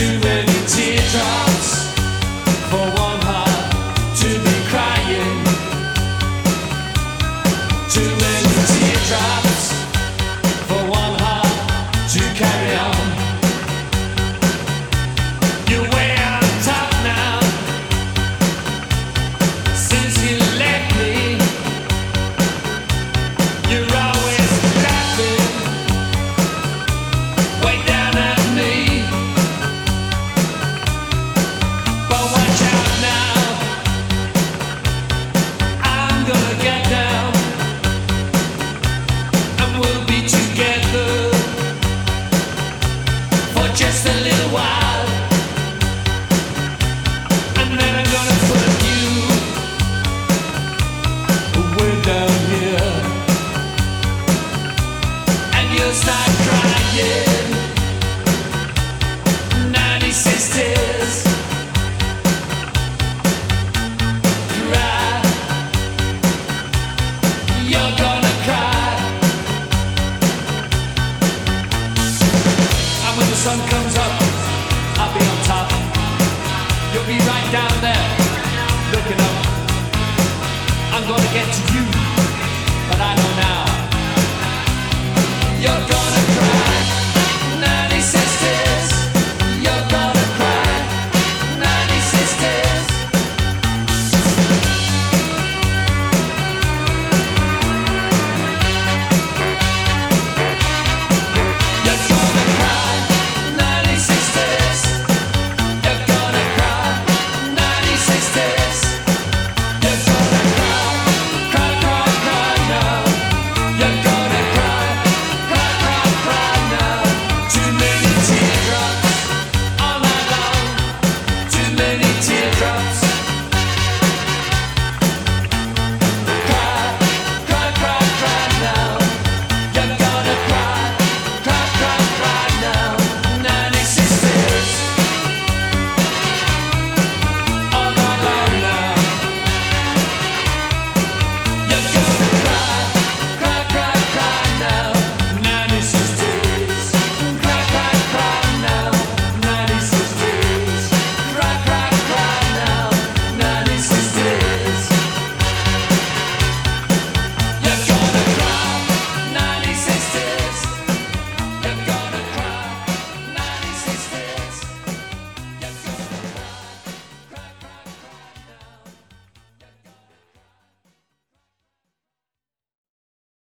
Too many sun comes up, I'll be on top. You'll be right down there, looking up. I'm gonna get to you.